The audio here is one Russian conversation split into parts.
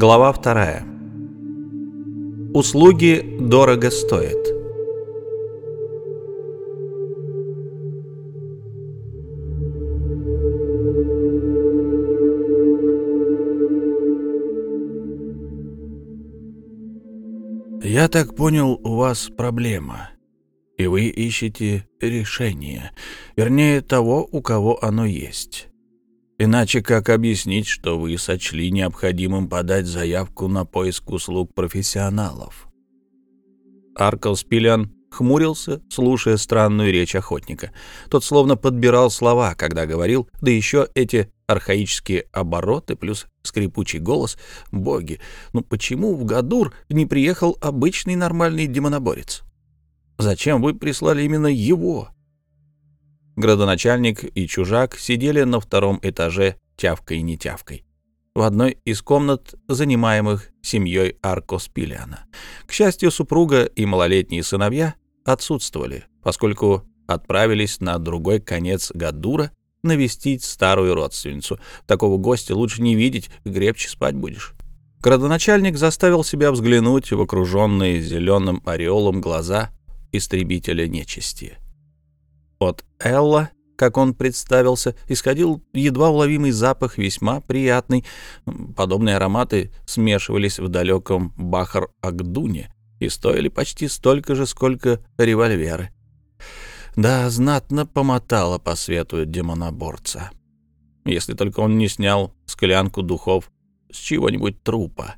Глава вторая. Услуги дорого стоят. «Я так понял, у вас проблема, и вы ищете решение, вернее, того, у кого оно есть. Иначе как объяснить, что вы сочли необходимым подать заявку на поиск услуг профессионалов?» Аркл Спилиан хмурился, слушая странную речь охотника. Тот словно подбирал слова, когда говорил, да еще эти архаические обороты плюс скрипучий голос. Боги, ну почему в Гадур не приехал обычный нормальный демоноборец? Зачем вы прислали именно его? Градоначальник и чужак сидели на втором этаже тявкой в одной из комнат, занимаемых семьей Арко Спилиана. К счастью, супруга и малолетние сыновья отсутствовали, поскольку отправились на другой конец Гадура навестить старую родственницу. Такого гостя лучше не видеть, гребче спать будешь. Градоначальник заставил себя взглянуть в окруженные зеленым ореолом глаза истребителя нечисти. От Элла как он представился, исходил едва уловимый запах, весьма приятный. Подобные ароматы смешивались в далеком Бахар-Агдуне и стоили почти столько же, сколько револьверы. Да, знатно помотало по свету демоноборца. Если только он не снял склянку духов с чего-нибудь трупа.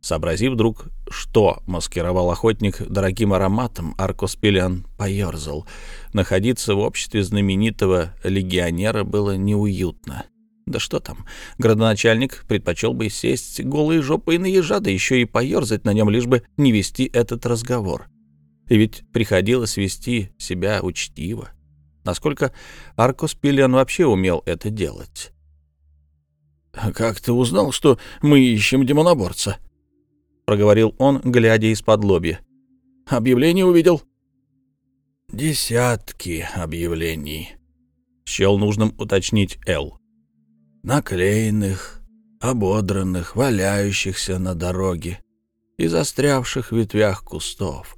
Сообразив вдруг, что маскировал охотник дорогим ароматом, Аркоспелиан поерзал. Находиться в обществе знаменитого легионера было неуютно. Да что там, градоначальник предпочел бы сесть голой жопой на ежа, да еще и поерзать на нем, лишь бы не вести этот разговор. И ведь приходилось вести себя учтиво. Насколько Аркоспелиан вообще умел это делать? «Как ты узнал, что мы ищем демоноборца?» — проговорил он, глядя из-под лобья. «Объявление увидел?» «Десятки объявлений», — счел нужным уточнить Эл. «Наклеенных, ободранных, валяющихся на дороге и застрявших в ветвях кустов.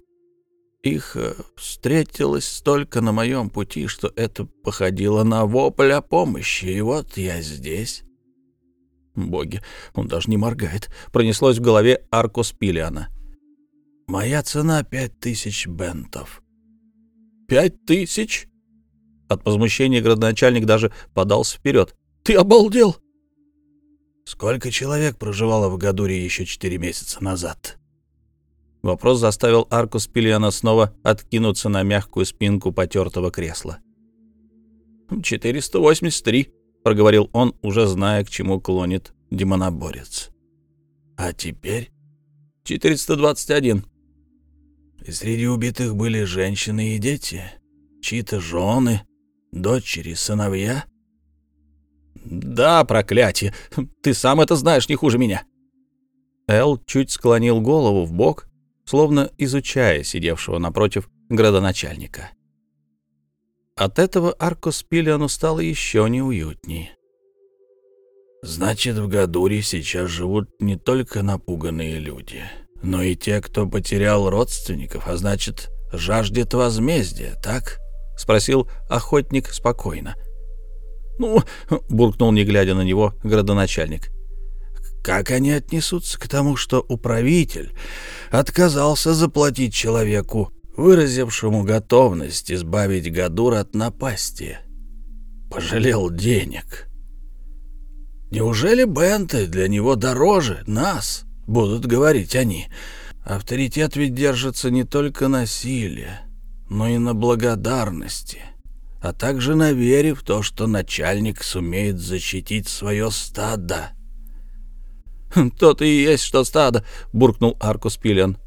Их э, встретилось столько на моем пути, что это походило на вопль о помощи, и вот я здесь». Боги, он даже не моргает. Пронеслось в голове Арко Спилиана. «Моя цена — пять тысяч бентов». «Пять тысяч?» От возмущения градоначальник даже подался вперед. «Ты обалдел!» «Сколько человек проживало в Гадуре еще четыре месяца назад?» Вопрос заставил Арку Спилиана снова откинуться на мягкую спинку потертого кресла. «483», — проговорил он, уже зная, к чему клонит демоноборец. «А теперь?» «421». «И среди убитых были женщины и дети, чьи-то жены, дочери, сыновья?» «Да, проклятие! Ты сам это знаешь не хуже меня!» Эл чуть склонил голову в бок, словно изучая сидевшего напротив градоначальника. От этого Аркос Пиллиану стало еще неуютней. «Значит, в Гадуре сейчас живут не только напуганные люди, но и те, кто потерял родственников, а значит, жаждет возмездия, так?» — спросил охотник спокойно. «Ну», — буркнул, не глядя на него, градоначальник. «Как они отнесутся к тому, что управитель отказался заплатить человеку выразившему готовность избавить Гадур от напасти. Пожалел денег. Неужели Бенты для него дороже нас, будут говорить они? Авторитет ведь держится не только на силе, но и на благодарности, а также на вере в то, что начальник сумеет защитить свое стадо. «То-то и есть, что стадо!» — буркнул Аркус Пилен.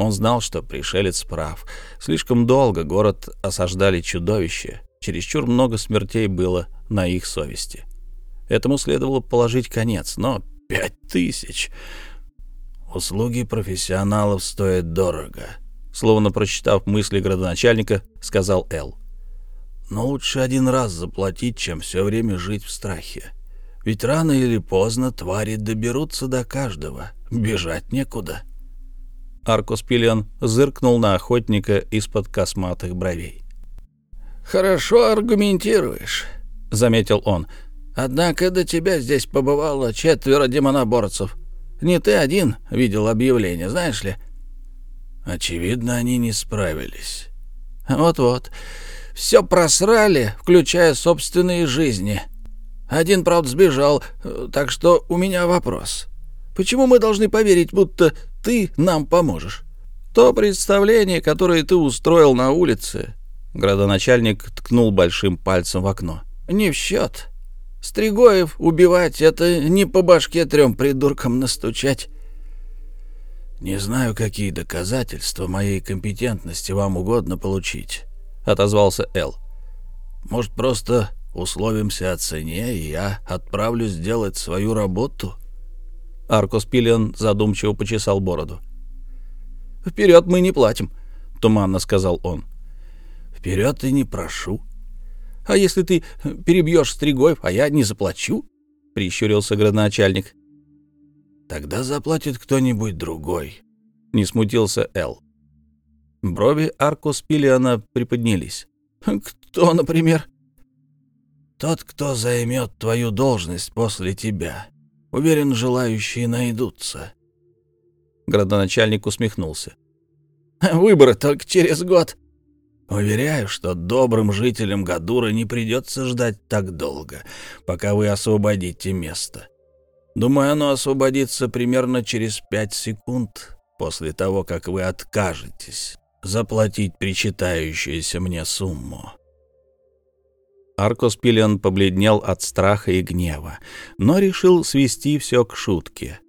Он знал, что пришелец прав. Слишком долго город осаждали чудовища. Чересчур много смертей было на их совести. Этому следовало положить конец, но пять тысяч... Услуги профессионалов стоят дорого, словно прочитав мысли градоначальника, сказал Эл. Но лучше один раз заплатить, чем все время жить в страхе. Ведь рано или поздно твари доберутся до каждого. Бежать некуда. Аркус Пиллион зыркнул на охотника из-под косматых бровей. «Хорошо аргументируешь», — заметил он. «Однако до тебя здесь побывало четверо демоноборцев. Не ты один видел объявление, знаешь ли?» Очевидно, они не справились. «Вот-вот. Все просрали, включая собственные жизни. Один, правда, сбежал, так что у меня вопрос. Почему мы должны поверить, будто ты нам поможешь? То представление, которое ты устроил на улице, градоначальник ткнул большим пальцем в окно. Не в счет. Стригоев убивать — это не по башке трем придуркам настучать. «Не знаю, какие доказательства моей компетентности вам угодно получить», — отозвался Эл. «Может, просто условимся о цене, и я отправлюсь делать свою работу?» Аркус Пиллион задумчиво почесал бороду. «Вперед мы не платим», — туманно сказал он. «Вперед и не прошу». «А если ты перебьешь Стригоев, а я не заплачу?» — прищурился градоначальник. «Тогда заплатит кто-нибудь другой», — не смутился Эл. Брови Аркус Пиллиона приподнялись. «Кто, например?» «Тот, кто займет твою должность после тебя», Уверен, желающие найдутся. Градоначальник усмехнулся. Выборы только через год. Уверяю, что добрым жителям Гадура не придется ждать так долго, пока вы освободите место. Думаю, оно освободится примерно через пять секунд после того, как вы откажетесь заплатить причитающуюся мне сумму. Аркос Пиллион побледнел от страха и гнева, но решил свести все к шутке.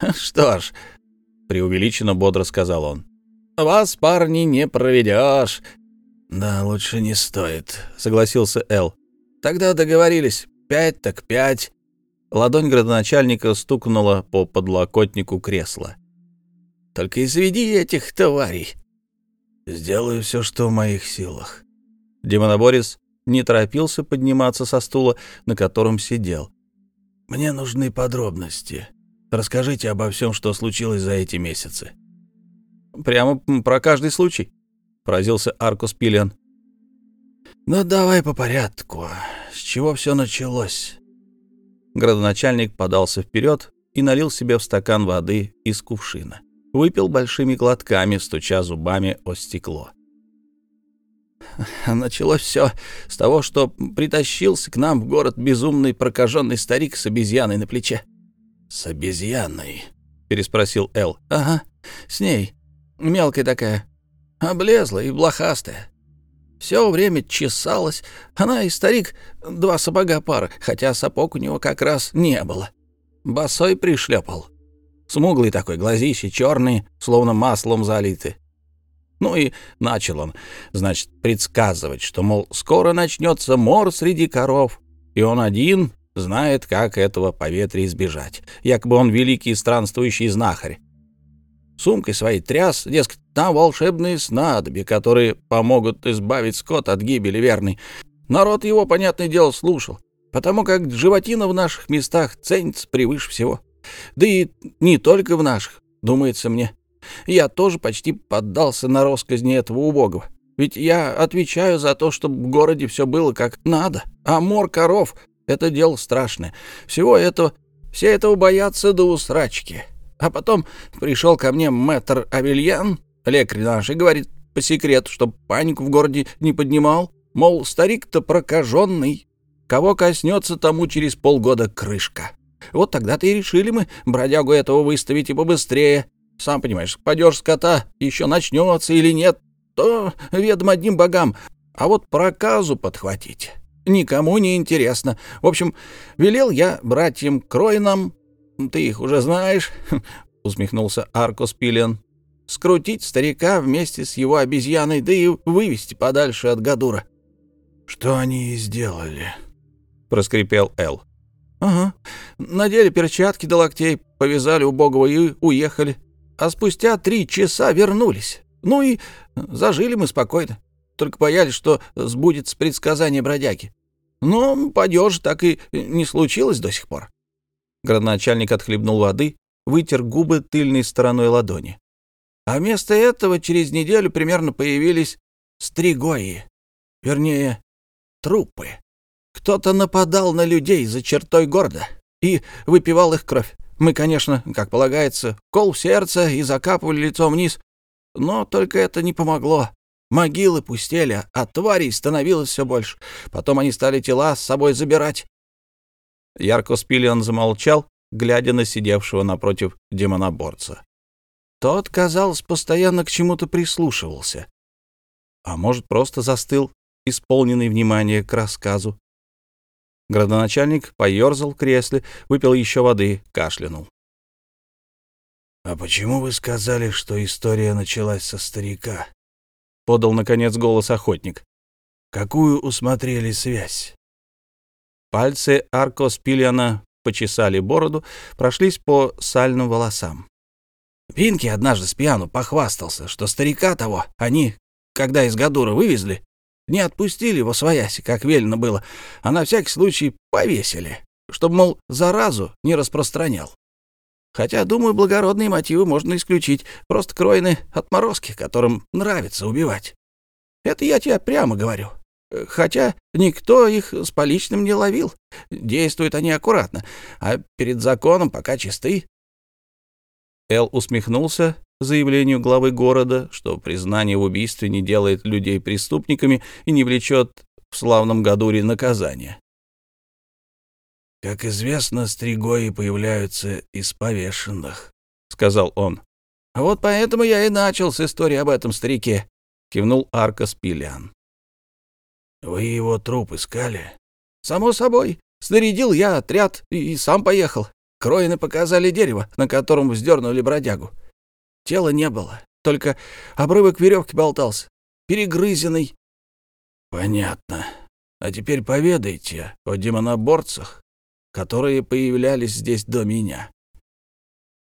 «Что ж», — преувеличенно бодро сказал он, — «вас, парни, не проведешь». «Да, лучше не стоит», — согласился Эл. «Тогда договорились. Пять так пять». Ладонь градоначальника стукнула по подлокотнику кресла. «Только изведи этих тварей». «Сделаю все, что в моих силах». Демоноборец не торопился подниматься со стула, на котором сидел. «Мне нужны подробности. Расскажите обо всем, что случилось за эти месяцы». «Прямо про каждый случай?» — поразился Аркус Пиллиан. «Ну, давай по порядку. С чего все началось?» Градоначальник подался вперед и налил себе в стакан воды из кувшина. Выпил большими глотками, стуча зубами о стекло. Началось все с того, что притащился к нам в город безумный прокаженный старик с обезьяной на плече. — С обезьяной? — переспросил Эл. — Ага, с ней. Мелкая такая. Облезла и блохастая. Все время чесалась. Она и старик два сапога пара, хотя сапог у него как раз не было. Босой пришлепал. Смуглый такой, глазищи черные, словно маслом залиты. Ну и начал он, значит, предсказывать, что, мол, скоро начнется мор среди коров, и он один знает, как этого поветрия избежать. Якобы он великий странствующий знахарь. Сумкой своей тряс, дескать, там волшебные снадобья, которые помогут избавить скот от гибели верной. Народ его, понятное дело, слушал, потому как животина в наших местах ценится превыше всего. Да и не только в наших, думается мне. Я тоже почти поддался на росказни этого убогого. Ведь я отвечаю за то, чтобы в городе все было как надо. А мор коров — это дело страшное. Всего этого, все этого боятся до усрачки. А потом пришел ко мне мэтр Авельян, лекарь наш, и говорит по секрету, чтобы панику в городе не поднимал. Мол, старик-то прокаженный. Кого коснется, тому через полгода крышка. Вот тогда-то и решили мы бродягу этого выставить и побыстрее. Сам понимаешь, падеж скота еще начнется или нет, то ведом одним богам. А вот проказу подхватить никому не интересно. В общем, велел я братьям Кройнам, ты их уже знаешь, — усмехнулся Аркос Пиллиан, — скрутить старика вместе с его обезьяной, да и вывести подальше от Гадура. — Что они и сделали? — проскрипел Эл. — Ага. Надели перчатки до локтей, повязали убогого и уехали а спустя три часа вернулись. Ну и зажили мы спокойно. Только боялись, что сбудется предсказание бродяги. Но падеж так и не случилось до сих пор. Градоначальник отхлебнул воды, вытер губы тыльной стороной ладони. А вместо этого через неделю примерно появились стригои, вернее, трупы. Кто-то нападал на людей за чертой города и выпивал их кровь. Мы, конечно, как полагается, кол в сердце и закапывали лицом вниз, но только это не помогло. Могилы пустели, а тварей становилось все больше. Потом они стали тела с собой забирать. Ярко Спилион замолчал, глядя на сидевшего напротив демоноборца. Тот, казалось, постоянно к чему-то прислушивался. А может, просто застыл, исполненный внимания к рассказу. Градоначальник поерзал в кресле, выпил еще воды, кашлянул. «А почему вы сказали, что история началась со старика?» — подал, наконец, голос охотник. «Какую усмотрели связь?» Пальцы Арко Спильяна почесали бороду, прошлись по сальным волосам. Пинки однажды с пьяну похвастался, что старика того они, когда из Гадура вывезли, не отпустили его свояси, как велено было, а на всякий случай повесили, чтобы, мол, заразу не распространял. Хотя, думаю, благородные мотивы можно исключить, просто кроины отморозки, которым нравится убивать. Это я тебе прямо говорю. Хотя никто их с поличным не ловил. Действуют они аккуратно, а перед законом пока чисты. Эл усмехнулся заявлению главы города, что признание в убийстве не делает людей преступниками и не влечет в славном Гадуре наказания. «Как известно, стригои появляются из повешенных», — сказал он. «А вот поэтому я и начал с истории об этом старике», — кивнул Аркас Пилиан. «Вы его труп искали?» «Само собой. Снарядил я отряд и сам поехал. Кроины показали дерево, на котором вздернули бродягу. Тела не было, только обрывок веревки болтался, перегрызенный». «Понятно. А теперь поведайте о демоноборцах, которые появлялись здесь до меня».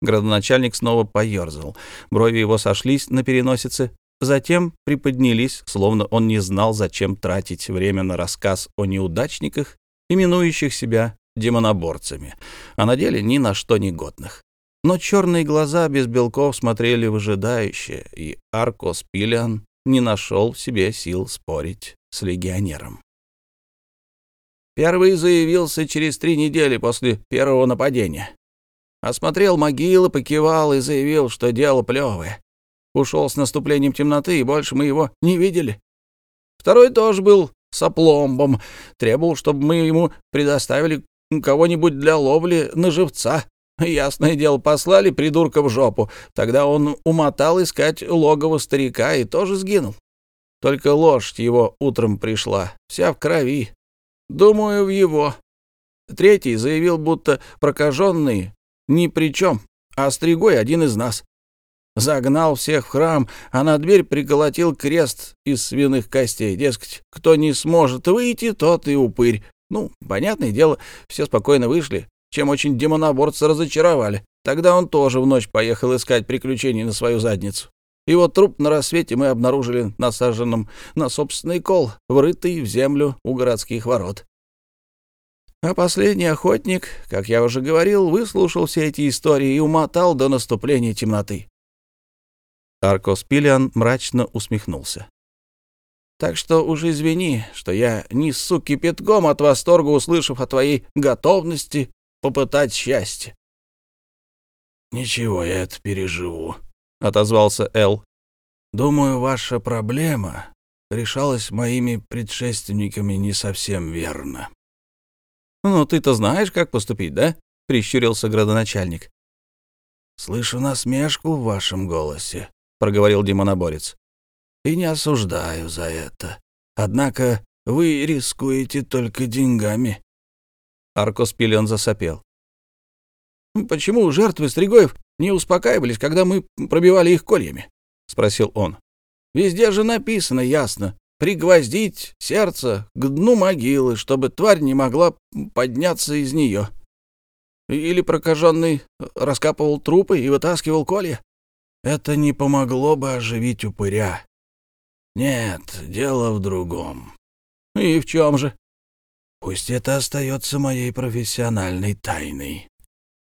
Градоначальник снова поерзал. Брови его сошлись на переносице, затем приподнялись, словно он не знал, зачем тратить время на рассказ о неудачниках, именующих себя демоноборцами, а на деле ни на что не годных. Но черные глаза без белков смотрели выжидающе, и Аркос Пилиан не нашел в себе сил спорить с легионером. Первый заявился через три недели после первого нападения. Осмотрел могилы, покивал и заявил, что дело плевое. Ушел с наступлением темноты, и больше мы его не видели. Второй тоже был с опломбом. Требовал, чтобы мы ему предоставили кого-нибудь для ловли на живца. Ясное дело, послали придурка в жопу. Тогда он умотал искать логово старика и тоже сгинул. Только лошадь его утром пришла, вся в крови. Думаю, в его. Третий заявил, будто прокаженный ни при чем, а Стригой один из нас. Загнал всех в храм, а на дверь приколотил крест из свиных костей. Дескать, кто не сможет выйти, тот и упырь. Ну, понятное дело, все спокойно вышли, чем очень демоноборцы разочаровали. Тогда он тоже в ночь поехал искать приключений на свою задницу. Вот труп на рассвете мы обнаружили насаженным на собственный кол, врытый в землю у городских ворот. А последний охотник, как я уже говорил, выслушал все эти истории и умотал до наступления темноты. Аркос Пилиан мрачно усмехнулся. «Так что уж извини, что я несу кипятком от восторга, услышав о твоей готовности попытать счастье». «Ничего, я это переживу», — отозвался Эл. «Думаю, ваша проблема решалась моими предшественниками не совсем верно». «Ну, ты-то знаешь, как поступить, да?» — прищурился градоначальник. «Слышу насмешку в вашем голосе», — проговорил демоноборец. «И не осуждаю за это. Однако вы рискуете только деньгами». Аркос Пилен засопел. «Почему жертвы Стригоев не успокаивались, когда мы пробивали их кольями?» — спросил он. «Везде же написано ясно. Пригвоздить сердце к дну могилы, чтобы тварь не могла подняться из нее. Или прокаженный раскапывал трупы и вытаскивал колья. Это не помогло бы оживить упыря. Нет, дело в другом. И в чем же? Пусть это остается моей профессиональной тайной.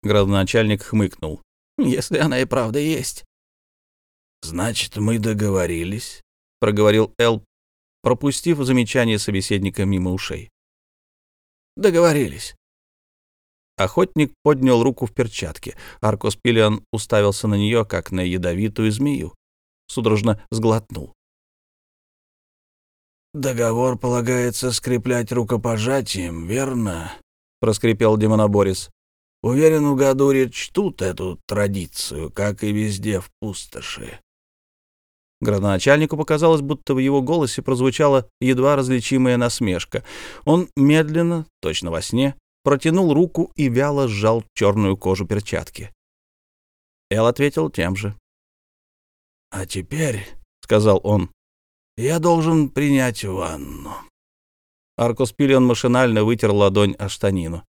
Градоначальник хмыкнул. Если она и правда есть. Значит, мы договорились, проговорил Эл, пропустив замечание собеседника мимо ушей. Договорились. Охотник поднял руку в перчатке. Аркос Пиллиан уставился на нее, как на ядовитую змею. Судорожно сглотнул. «Договор полагается скреплять рукопожатием, верно?» — проскрипел демоноборец. «Уверен, в Гадуре чтут эту традицию, как и везде в пустоши». Градоначальнику показалось, будто в его голосе прозвучала едва различимая насмешка. Он медленно, точно во сне, протянул руку и вяло сжал черную кожу перчатки. Эл ответил тем же. «А теперь», — сказал он, я должен принять ванну. Аркус Пиллион машинально вытер ладонь о штанину.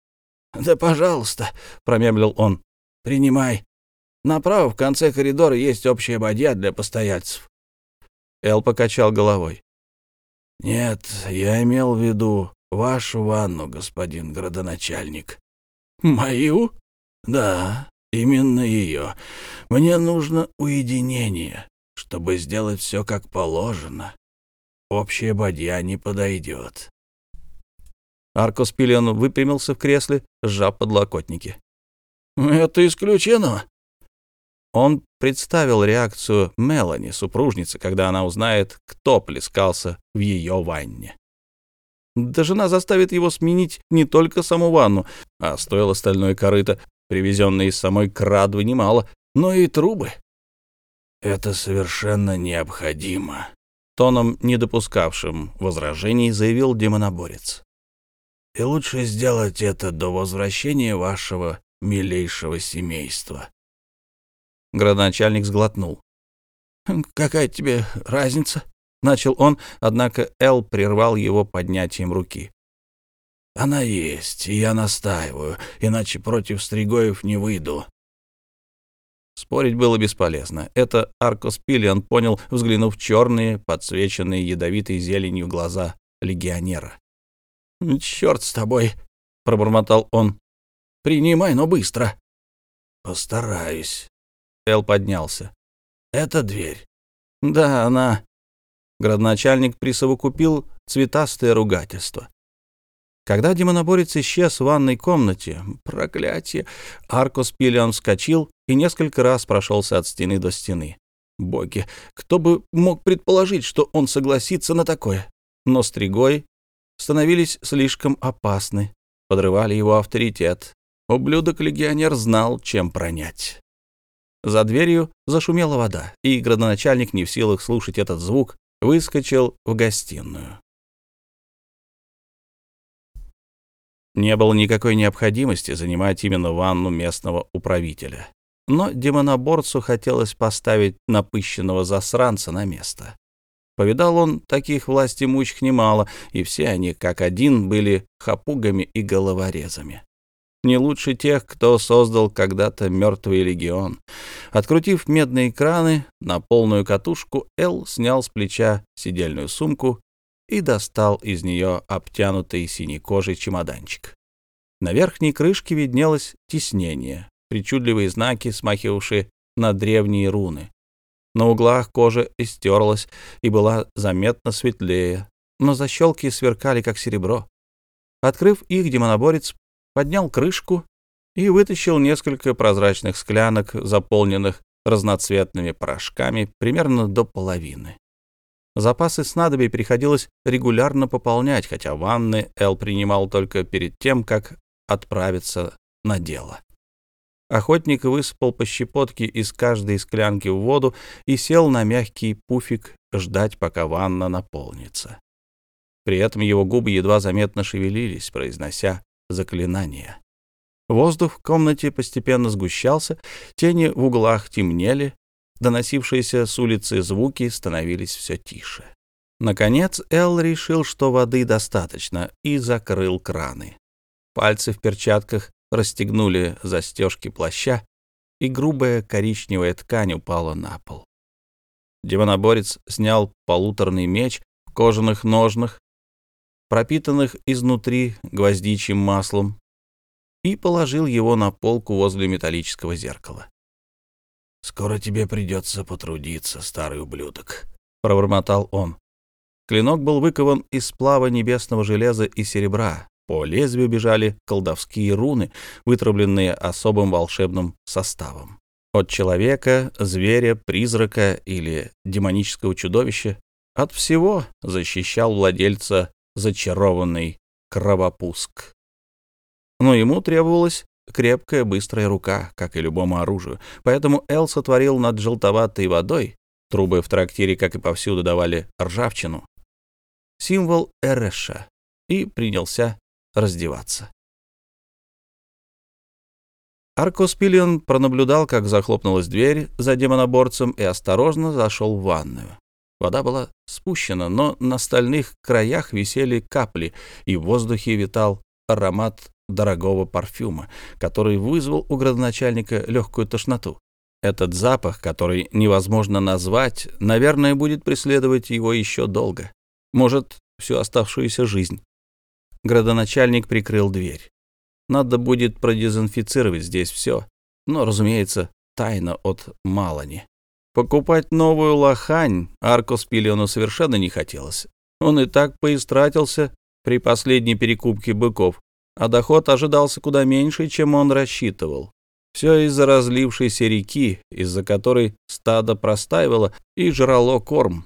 «Да, пожалуйста», — промямлил он, — «принимай. Направо в конце коридора есть общая бадья для постояльцев». Эл покачал головой. «Нет, я имел в виду вашу ванну, господин градоначальник». «Мою?» «Да, именно ее. Мне нужно уединение чтобы сделать все как положено. Общая бадья не подойдет. Аркос Пиллион выпрямился в кресле, сжав подлокотники. «Это исключено!» Он представил реакцию Мелани, супружницы, когда она узнает, кто плескался в ее ванне. Да жена заставит его сменить не только саму ванну, а стоило остальное корыто, привезенное из самой Крадвы немало, но и трубы. «Это совершенно необходимо», — тоном, не допускавшим возражений, заявил демоноборец. «И лучше сделать это до возвращения вашего милейшего семейства». Градоначальник сглотнул. «Какая тебе разница?» — начал он, однако Эл прервал его поднятием руки. «Она есть, и я настаиваю, иначе против Стригоев не выйду. Спорить было бесполезно. Это Аркос Пиллиан понял, взглянув в черные, подсвеченные ядовитой зеленью глаза легионера. «Черт с тобой!» — пробормотал он. «Принимай, но быстро!» «Постараюсь». Эл поднялся. «Это дверь?» «Да, она...» Градоначальник присовокупил цветастое ругательство. Когда демоноборец исчез в ванной комнате, проклятие, Аркос Пиллиан вскочил и несколько раз прошелся от стены до стены. Боги, кто бы мог предположить, что он согласится на такое? Но стригой становились слишком опасны, подрывали его авторитет. Ублюдок-легионер знал, чем пронять. За дверью зашумела вода, и градоначальник, не в силах слушать этот звук, выскочил в гостиную. Не было никакой необходимости занимать именно ванну местного управителя. Но демоноборцу хотелось поставить напыщенного засранца на место. Повидал он таких властимущих немало, и все они, как один, были хапугами и головорезами. Не лучше тех, кто создал когда-то мертвый легион. Открутив медные краны на полную катушку, Эл снял с плеча сидельную сумку и достал из нее обтянутый синей кожей чемоданчик. На верхней крышке виднелось тиснение, причудливые знаки, смахивавшие на древние руны. На углах кожа истерлась и была заметно светлее, но защелки сверкали, как серебро. Открыв их, демоноборец поднял крышку и вытащил несколько прозрачных склянок, заполненных разноцветными порошками, примерно до половины. Запасы снадобий приходилось регулярно пополнять, хотя ванны Эл принимал только перед тем, как отправиться на дело. Охотник высыпал по щепотке из каждой склянки в воду и сел на мягкий пуфик ждать, пока ванна наполнится. При этом его губы едва заметно шевелились, произнося заклинания. Воздух в комнате постепенно сгущался, тени в углах темнели, Доносившиеся с улицы звуки становились все тише. Наконец Эл решил, что воды достаточно, и закрыл краны. Пальцы в перчатках расстегнули застежки плаща, и грубая коричневая ткань упала на пол. Демоноборец снял полуторный меч в кожаных ножнах, пропитанных изнутри гвоздичьим маслом, и положил его на полку возле металлического зеркала. «Скоро тебе придется потрудиться, старый ублюдок», — пробормотал он. Клинок был выкован из сплава небесного железа и серебра. По лезвию бежали колдовские руны, вытравленные особым волшебным составом. От человека, зверя, призрака или демонического чудовища от всего защищал владельца зачарованный кровопуск. Но ему требовалась крепкая, быстрая рука, как и любому оружию, поэтому Эл сотворил над желтоватой водой, трубы в трактире, как и повсюду, давали ржавчину, символ Эреша, и принялся раздеваться. Аркос Пиллион пронаблюдал, как захлопнулась дверь за демоноборцем и осторожно зашел в ванную. Вода была спущена, но на стальных краях висели капли, и в воздухе витал аромат дорогого парфюма, который вызвал у градоначальника легкую тошноту. Этот запах, который невозможно назвать, наверное, будет преследовать его еще долго. Может, всю оставшуюся жизнь. Градоначальник прикрыл дверь. Надо будет продезинфицировать здесь все, но, разумеется, тайна от Малани. Покупать новую лохань Аркос Пилиону совершенно не хотелось. Он и так поистратился при последней перекупке быков, а доход ожидался куда меньше, чем он рассчитывал. Все из-за разлившейся реки, из-за которой стадо простаивало и жрало корм.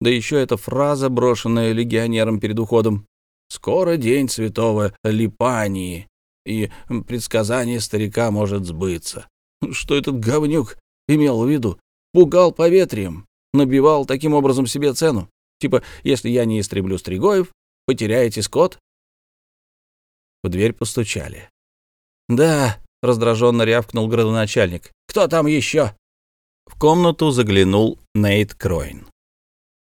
Да еще эта фраза, брошенная легионером перед уходом. «Скоро день святого Липании, и предсказание старика может сбыться». Что этот говнюк имел в виду? Пугал поветрием, набивал таким образом себе цену. Типа, если я не истреблю стригоев, потеряете скот? В дверь постучали. «Да», — раздраженно рявкнул градоначальник. «Кто там еще?» В комнату заглянул Нейт Кройн.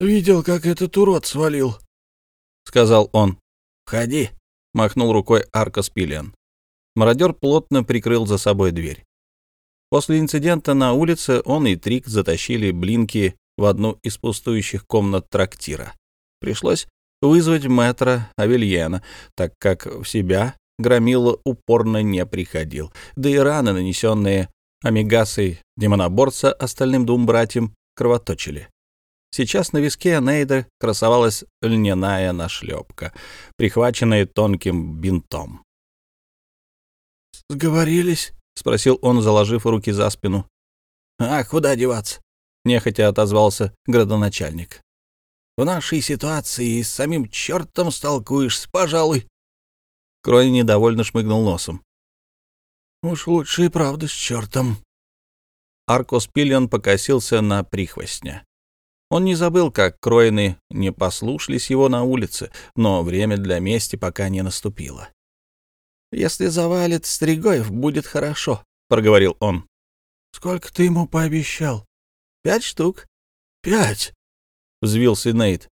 «Видел, как этот урод свалил», — сказал он. «Входи», — махнул рукой Аркос Пиллиан. Мародер плотно прикрыл за собой дверь. После инцидента на улице он и Трик затащили блинки в одну из пустующих комнат трактира. Пришлось вызвать мэтра Авельена, так как в себя Громила упорно не приходил, да и раны, нанесенные амигасой демоноборца остальным двум братьям, кровоточили. Сейчас на виске Нейда красовалась льняная нашлепка, прихваченная тонким бинтом. «Сговорились?» — спросил он, заложив руки за спину. «А куда деваться?» — нехотя отозвался градоначальник. В нашей ситуации с самим чертом столкуешься, пожалуй. Крой недовольно шмыгнул носом. Уж лучше и правда с чертом. Аркос Пиллион покосился на прихвостня. Он не забыл, как Кроины не послушались его на улице, но время для мести пока не наступило. «Если завалит Стригоев, будет хорошо», — проговорил он. «Сколько ты ему пообещал?» «Пять штук». «Пять?» — взвился Нейт.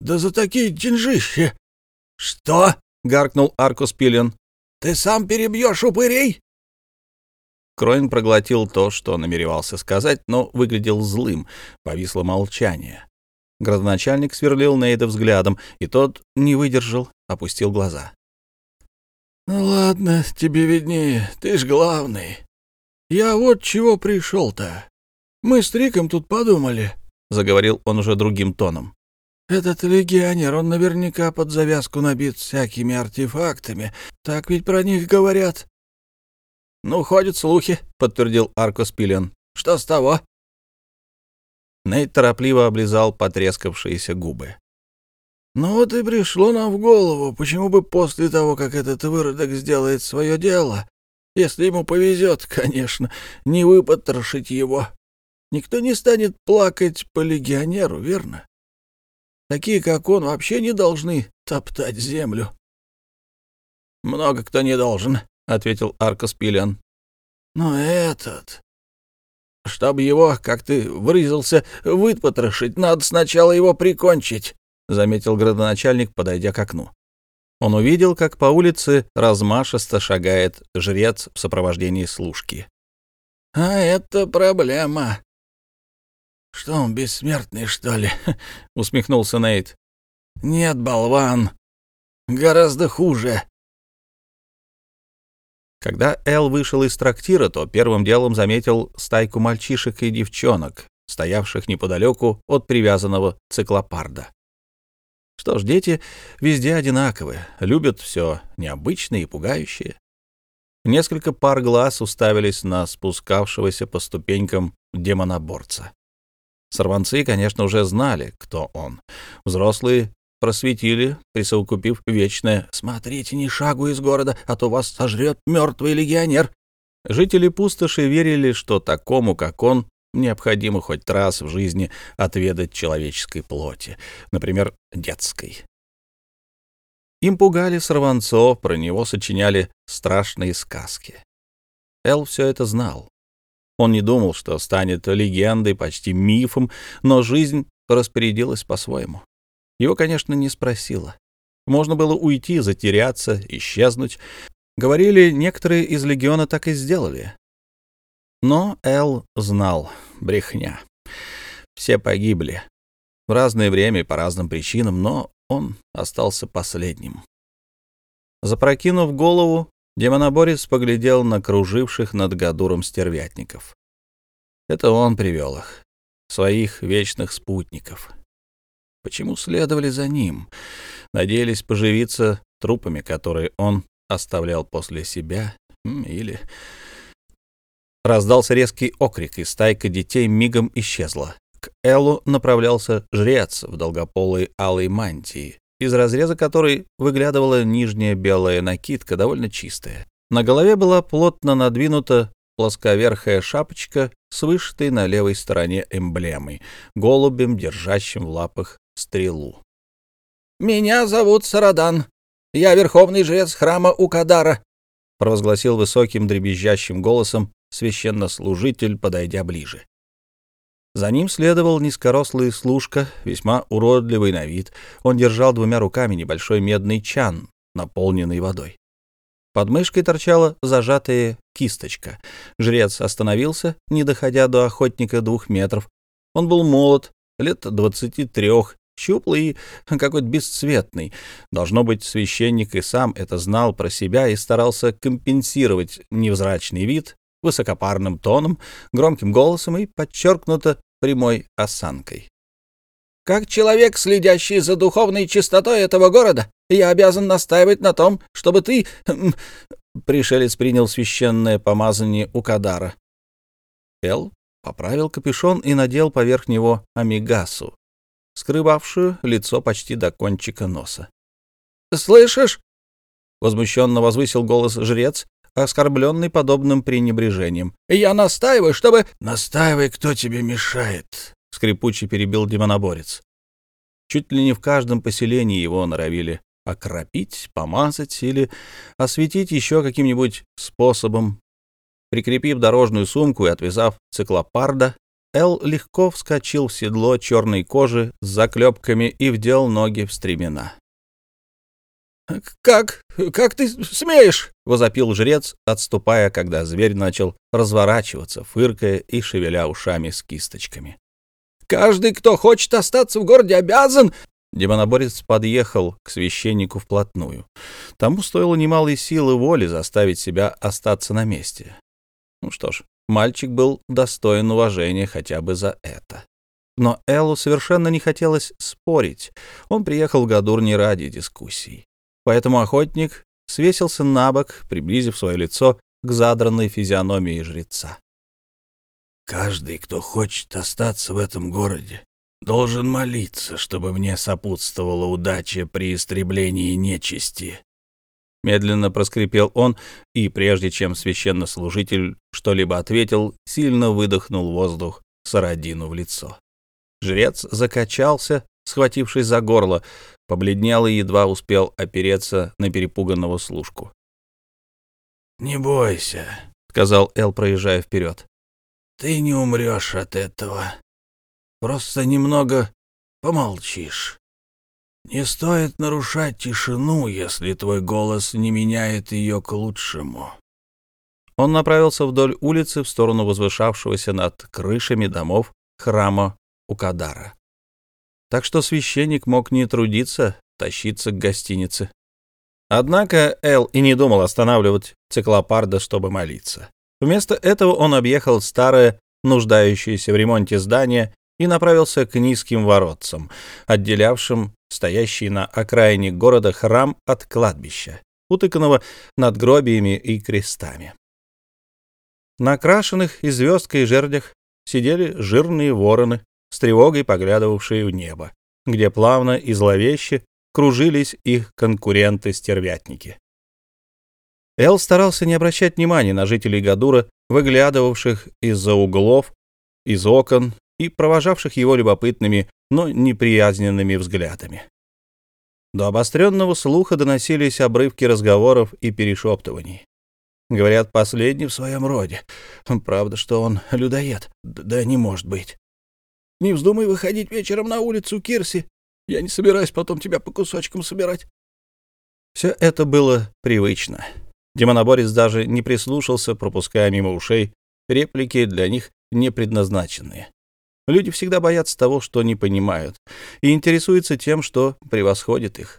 «Да за такие деньжища!» «Что?» — гаркнул Аркус Пиллион. «Ты сам перебьешь упырей?» Кроин проглотил то, что намеревался сказать, но выглядел злым. Повисло молчание. Градоначальник сверлил Нейда взглядом, и тот не выдержал, опустил глаза. «Ну ладно, тебе виднее, ты ж главный. Я вот чего пришел-то. Мы с Триком тут подумали. — заговорил он уже другим тоном. «Этот легионер, он наверняка под завязку набит всякими артефактами. Так ведь про них говорят». «Ну, ходят слухи», — подтвердил Аркос Пиллиан. «Что с того?» Нейт торопливо облизал потрескавшиеся губы. «Ну вот и пришло нам в голову, почему бы после того, как этот выродок сделает свое дело, если ему повезет, конечно, не выпотрошить его, Никто не станет плакать по легионеру, верно? Такие, как он, вообще не должны топтать землю. — Много кто не должен, — ответил Аркас Пиллиан. — Но этот... Чтобы его, как ты выразился, выпотрошить, надо сначала его прикончить, — заметил градоначальник, подойдя к окну. Он увидел, как по улице размашисто шагает жрец в сопровождении служки. — А это проблема, «Что он, бессмертный, что ли?» — усмехнулся Нейт. «Нет, болван. гораздо хуже». Когда Эл вышел из трактира, то первым делом заметил стайку мальчишек и девчонок, стоявших неподалеку от привязанного циклопарда. Что ж, дети везде одинаковые, любят все необычное и пугающее. Несколько пар глаз уставились на спускавшегося по ступенькам демоноборца. Сорванцы, конечно, уже знали, кто он. Взрослые просветили, присовокупив вечное «Смотрите, ни шагу из города, а то вас сожрет мертвый легионер». Жители пустоши верили, что такому, как он, необходимо хоть раз в жизни отведать человеческой плоти, например, детской. Им пугали сорванцов, про него сочиняли страшные сказки. Эл все это знал. Он не думал, что станет легендой, почти мифом, но жизнь распорядилась по-своему. Его, конечно, не спросила. Можно было уйти, затеряться, исчезнуть. Говорили, некоторые из легиона так и сделали. Но Эл знал, брехня. Все погибли. В разное время и по разным причинам, но он остался последним. Запрокинув голову, демоноборец поглядел на круживших над Гадуром стервятников. Это он привел их, своих вечных спутников. Почему следовали за ним? Надеялись поживиться трупами, которые он оставлял после себя, или... Раздался резкий окрик, и стайка детей мигом исчезла. К Эллу направлялся жрец в долгополой алой мантии, из разреза которой выглядывала нижняя белая накидка, довольно чистая. На голове была плотно надвинута плосковерхая шапочка с вышитой на левой стороне эмблемой, голубем, держащим в лапах стрелу. «Меня зовут Сарадан. Я верховный жрец храма Укадара», — провозгласил высоким дребезжащим голосом священнослужитель, подойдя ближе. За ним следовал низкорослый служка, весьма уродливый на вид. Он держал двумя руками небольшой медный чан, наполненный водой. Под мышкой торчала зажатая кисточка. Жрец остановился, не доходя до охотника двух метров. Он был молод, лет двадцати трех, щуплый и какой-то бесцветный. Должно быть, священник и сам это знал про себя и старался компенсировать невзрачный вид высокопарным тоном, громким голосом и подчеркнуто прямой осанкой. «Как человек, следящий за духовной чистотой этого города, я обязан настаивать на том, чтобы ты...» Пришелец принял священное помазание у Кадара. Эл поправил капюшон и надел поверх него амигасу, скрывавшую лицо почти до кончика носа. «Слышишь?» — возмущенно возвысил голос жрец, оскорбленный подобным пренебрежением. «Я настаиваю, чтобы...» «Настаивай, кто тебе мешает», — скрипуче перебил демоноборец. Чуть ли не в каждом поселении его норовили окропить, помазать или осветить еще каким-нибудь способом. Прикрепив дорожную сумку и отвязав циклопарда, Эл легко вскочил в седло черной кожи с заклепками и вдел ноги в стремена. «Как? Как ты смеешь?» — возопил жрец, отступая, когда зверь начал разворачиваться, фыркая и шевеля ушами с кисточками. «Каждый, кто хочет остаться в городе, обязан...» Демоноборец подъехал к священнику вплотную. Тому стоило немалой силы воли заставить себя остаться на месте. Ну что ж, мальчик был достоин уважения хотя бы за это. Но Эллу совершенно не хотелось спорить. Он приехал в Гадур не ради дискуссий. Поэтому охотник свесился на бок, приблизив свое лицо к задранной физиономии жреца. «Каждый, кто хочет остаться в этом городе, должен молиться, чтобы мне сопутствовала удача при истреблении нечисти». Медленно проскрипел он, и прежде чем священнослужитель что-либо ответил, сильно выдохнул воздух Сарадину в лицо. Жрец закачался, схватившись за горло, побледнел и едва успел опереться на перепуганного служку. «Не бойся», — сказал Эл, проезжая вперед. «Ты не умрешь от этого. Просто немного помолчишь. Не стоит нарушать тишину, если твой голос не меняет ее к лучшему». Он направился вдоль улицы в сторону возвышавшегося над крышами домов храма Укадара так что священник мог не трудиться тащиться к гостинице. Однако Эл и не думал останавливать циклопарда, чтобы молиться. Вместо этого он объехал старое, нуждающееся в ремонте здание и направился к низким воротцам, отделявшим стоящий на окраине города храм от кладбища, утыканного надгробиями и крестами. На крашенных и звездкой жердях сидели жирные вороны, с тревогой поглядывавшие в небо, где плавно и зловеще кружились их конкуренты-стервятники. Эл старался не обращать внимания на жителей Гадура, выглядывавших из-за углов, из окон и провожавших его любопытными, но неприязненными взглядами. До обостренного слуха доносились обрывки разговоров и перешептываний. Говорят, последний в своем роде. Правда, что он людоед? Да не может быть. Не вздумай выходить вечером на улицу, Кирси. Я не собираюсь потом тебя по кусочкам собирать. Все это было привычно. Демоноборец даже не прислушался, пропуская мимо ушей реплики для них не предназначенные. Люди всегда боятся того, что не понимают, и интересуются тем, что превосходит их.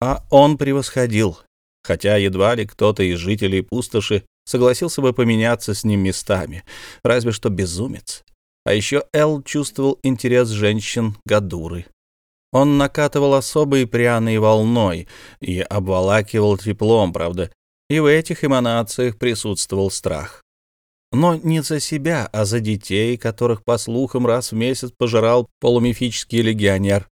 А он превосходил, хотя едва ли кто-то из жителей пустоши согласился бы поменяться с ним местами, разве что безумец. А еще Эл чувствовал интерес женщин Гадуры. Он накатывал особой пряной волной и обволакивал теплом, правда, и в этих эманациях присутствовал страх. Но не за себя, а за детей, которых, по слухам, раз в месяц пожирал полумифический легионер.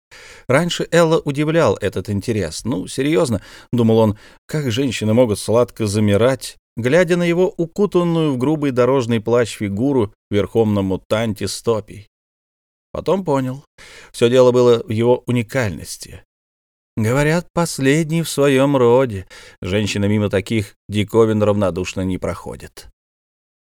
Раньше Элла удивлял этот интерес. Ну, серьезно, думал он, как женщины могут сладко замирать, глядя на его укутанную в грубый дорожный плащ фигуру верхом на мутанте стопий. Потом понял. Все дело было в его уникальности. Говорят, последний в своем роде. Женщина мимо таких диковин равнодушно не проходит.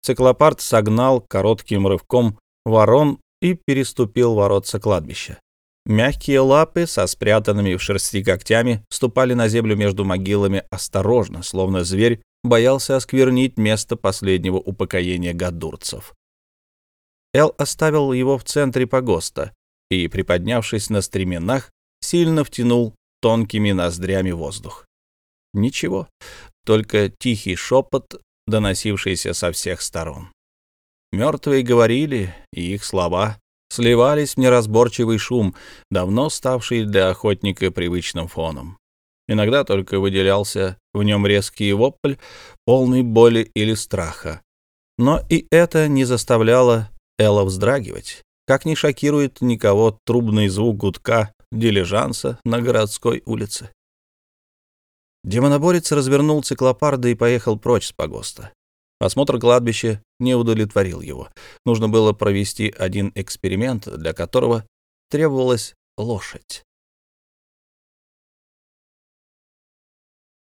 Циклопард согнал коротким рывком ворон и переступил воротца кладбища. Мягкие лапы со спрятанными в шерсти когтями ступали на землю между могилами осторожно, словно зверь боялся осквернить место последнего упокоения гадурцев. Эл оставил его в центре погоста и, приподнявшись на стременах, сильно втянул тонкими ноздрями воздух. Ничего, только тихий шепот, доносившийся со всех сторон. Мертвые говорили, и их слова сливались в неразборчивый шум, давно ставший для охотника привычным фоном. Иногда только выделялся в нем резкий вопль, полный боли или страха. Но и это не заставляло Элла вздрагивать, как не шокирует никого трубный звук гудка дилижанса на городской улице. Демоноборец развернул циклопарда и поехал прочь с погоста. Осмотр кладбища не удовлетворил его. Нужно было провести один эксперимент, для которого требовалась лошадь.